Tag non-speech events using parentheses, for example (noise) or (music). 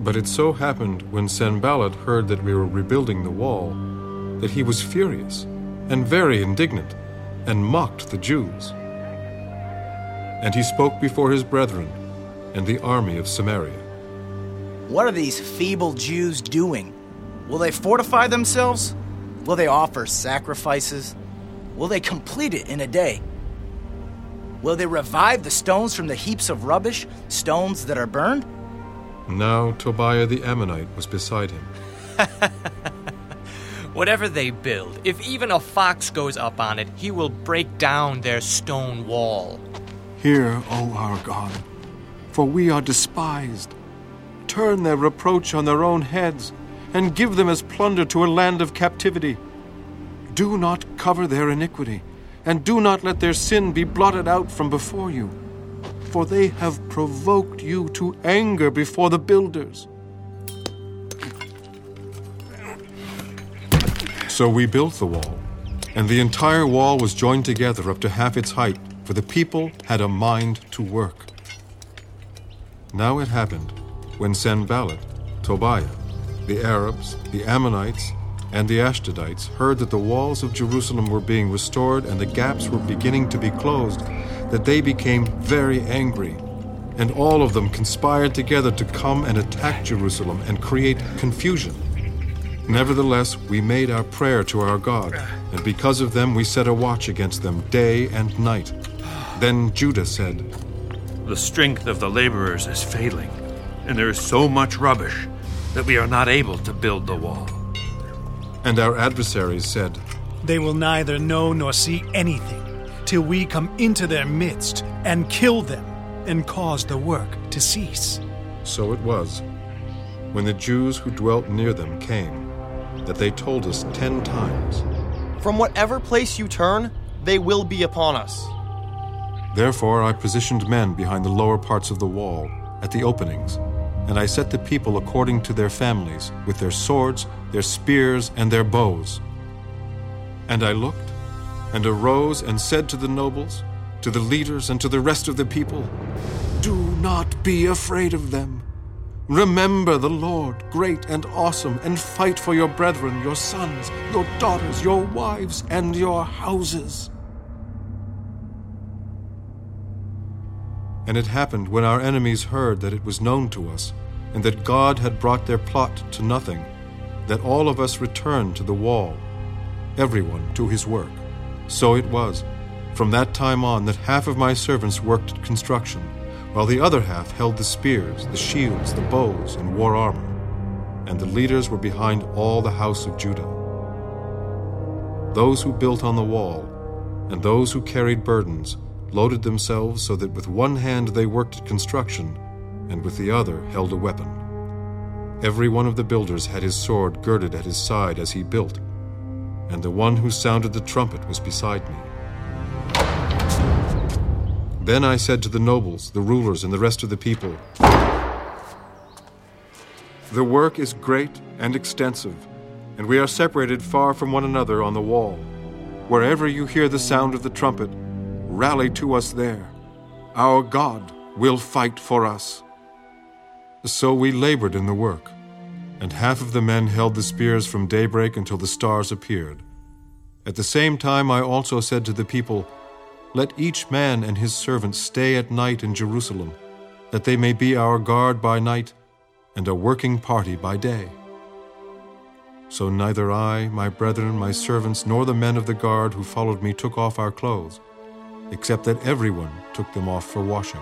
But it so happened when Sanballat heard that we were rebuilding the wall that he was furious and very indignant and mocked the Jews. And he spoke before his brethren and the army of Samaria. What are these feeble Jews doing? Will they fortify themselves? Will they offer sacrifices? Will they complete it in a day? Will they revive the stones from the heaps of rubbish, stones that are burned? Now Tobiah the Ammonite was beside him. (laughs) Whatever they build, if even a fox goes up on it, he will break down their stone wall. Hear, O our God, for we are despised. Turn their reproach on their own heads, and give them as plunder to a land of captivity. Do not cover their iniquity, and do not let their sin be blotted out from before you. For they have provoked you to anger before the builders. So we built the wall, and the entire wall was joined together up to half its height, for the people had a mind to work. Now it happened, when Sanballat, Tobiah, the Arabs, the Ammonites, and the Ashdodites heard that the walls of Jerusalem were being restored and the gaps were beginning to be closed, that they became very angry. And all of them conspired together to come and attack Jerusalem and create confusion. Nevertheless, we made our prayer to our God, and because of them we set a watch against them day and night. Then Judah said, The strength of the laborers is failing, and there is so much rubbish that we are not able to build the wall. And our adversaries said, They will neither know nor see anything till we come into their midst and kill them and cause the work to cease. So it was, when the Jews who dwelt near them came, that they told us ten times, From whatever place you turn, they will be upon us. Therefore I positioned men behind the lower parts of the wall, at the openings, and I set the people according to their families, with their swords, their spears, and their bows. And I looked, and arose and said to the nobles, to the leaders, and to the rest of the people, Do not be afraid of them. Remember the Lord, great and awesome, and fight for your brethren, your sons, your daughters, your wives, and your houses. And it happened when our enemies heard that it was known to us, and that God had brought their plot to nothing, that all of us returned to the wall, everyone to his work. So it was, from that time on, that half of my servants worked at construction, while the other half held the spears, the shields, the bows, and wore armor. And the leaders were behind all the house of Judah. Those who built on the wall, and those who carried burdens, loaded themselves so that with one hand they worked at construction, and with the other held a weapon. Every one of the builders had his sword girded at his side as he built, and the one who sounded the trumpet was beside me. Then I said to the nobles, the rulers, and the rest of the people, The work is great and extensive, and we are separated far from one another on the wall. Wherever you hear the sound of the trumpet, rally to us there. Our God will fight for us. So we labored in the work, and half of the men held the spears from daybreak until the stars appeared. At the same time, I also said to the people, Let each man and his servant stay at night in Jerusalem, that they may be our guard by night and a working party by day. So neither I, my brethren, my servants, nor the men of the guard who followed me took off our clothes, except that everyone took them off for washing.